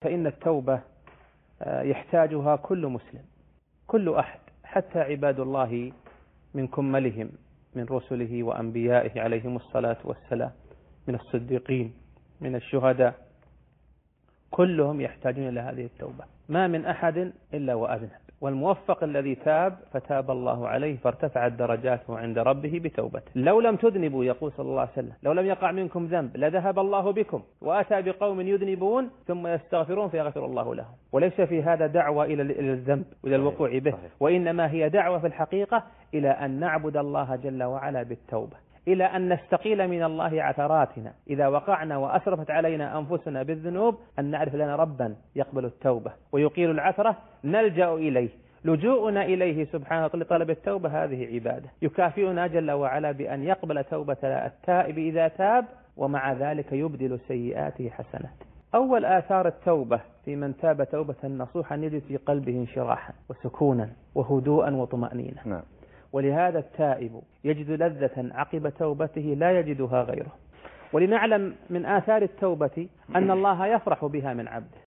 فإن التوبة آه، يحتاجها كل مسلم كل أحد حتى عباد الله من كملهم من رسله وأنبيائه عليهم الصلاة والسلام من الصديقين من الشهداء. كلهم يحتاجون إلى هذه التوبة. ما من أحد إلا وأذنب. والموفق الذي تاب فتاب الله عليه فارتفعت درجاته عند ربه بتوبته لو لم تذنبوا يقول صلى الله عليه وسلم لو لم يقع منكم ذنب لذهب الله بكم. وأتى بقوم يذنبون ثم يستغفرون فيغفر الله لهم. وليس في هذا دعوة إلى الذنب وإلى الوقوع به. وإنما هي دعوة في الحقيقة إلى أن نعبد الله جل وعلا بالتوبة. إلى أن نستقيل من الله عثراتنا. إذا وقعنا وأسرفت علينا أنفسنا بالذنوب أن نعرف لنا ربا يقبل التوبة ويقيل العثرة نلجأ إليه. لجوءنا إليه سبحانه لطلب التوبة هذه عبادة. يكافئنا جل وعلا بأن يقبل توبة التائب إذا تاب ومع ذلك يبدل سيئاته حسنات. أول آثار التوبة في من تاب توبة نصوحا يجد في قلبه انشراحا وسكونا وهدوءا وطمأنينة نعم. ولهذا التائب يجد لذة عقب توبته لا يجدها غيره. ولنعلم من آثار التوبة أن الله يفرح بها من عبده.